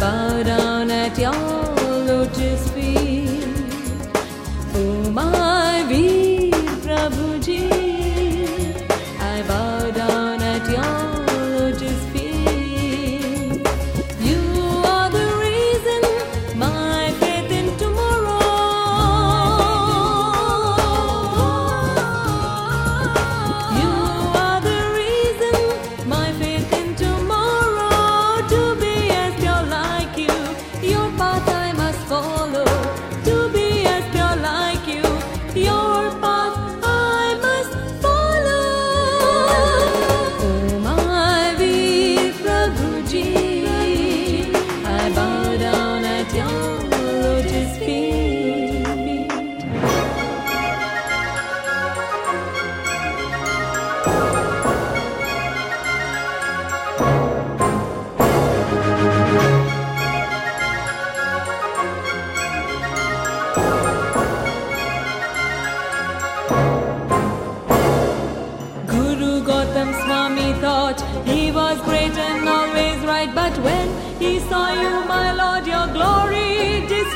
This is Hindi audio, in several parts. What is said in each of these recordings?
Bow down at your lotus feet.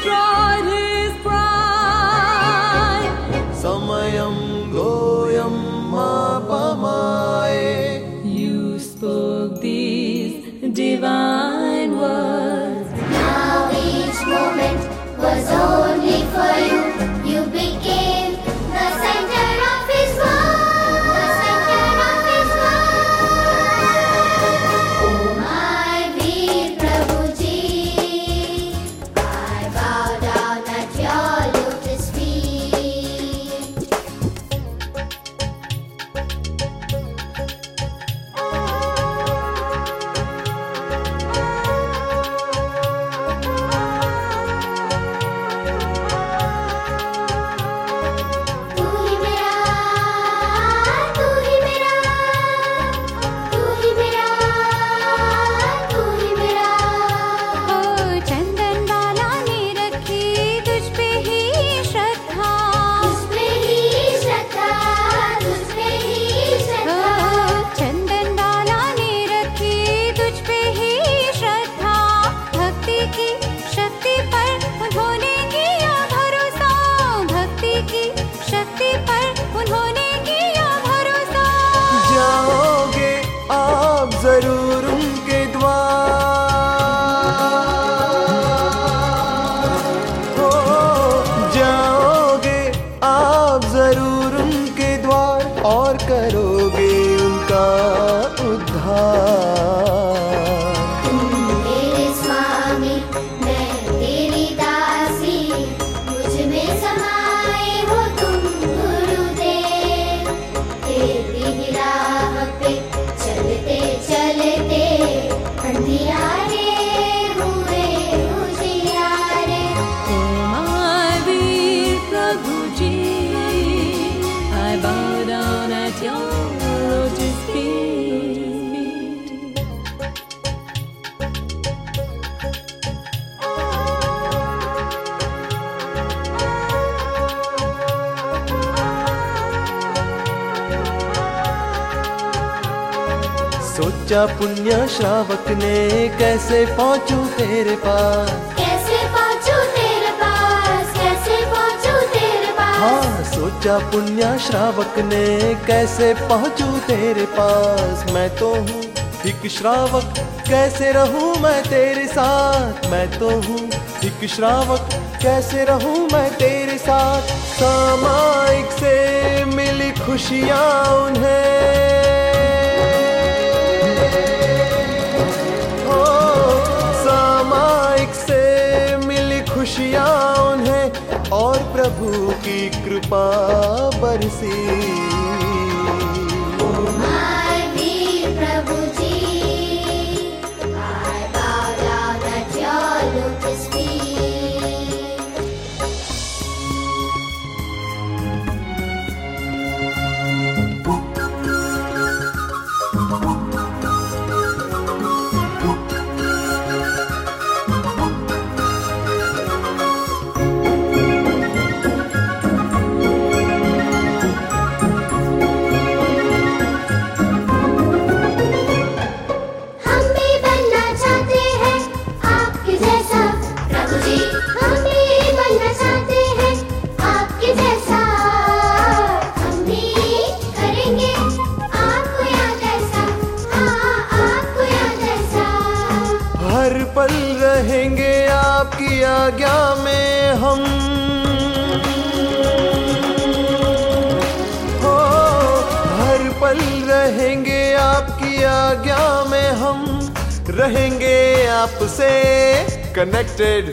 strong. love. सोचा पुण्य श्रावक ने कैसे पहुंचू तेरे पास? कैसे पहुंचू तेरे पास? कैसे पहुंचू तेरे पास? हाँ सोचा पुण्य श्रावक ने कैसे पहुंचू तेरे पास? मैं तो हूँ एक श्रावक कैसे रहूँ मैं तेरे साथ? मैं तो हूँ एक श्रावक कैसे रहूँ मैं तेरे साथ? सामायिक से मिली खुशियाँ उन्हें। खुशियाँ उन्हें और प्रभु की कृपा बरसी। आज्ञा में हम। हो हर पल रहेंगे आपकी आज्ञा में हम। रहेंगे आपसे कनेक्टेड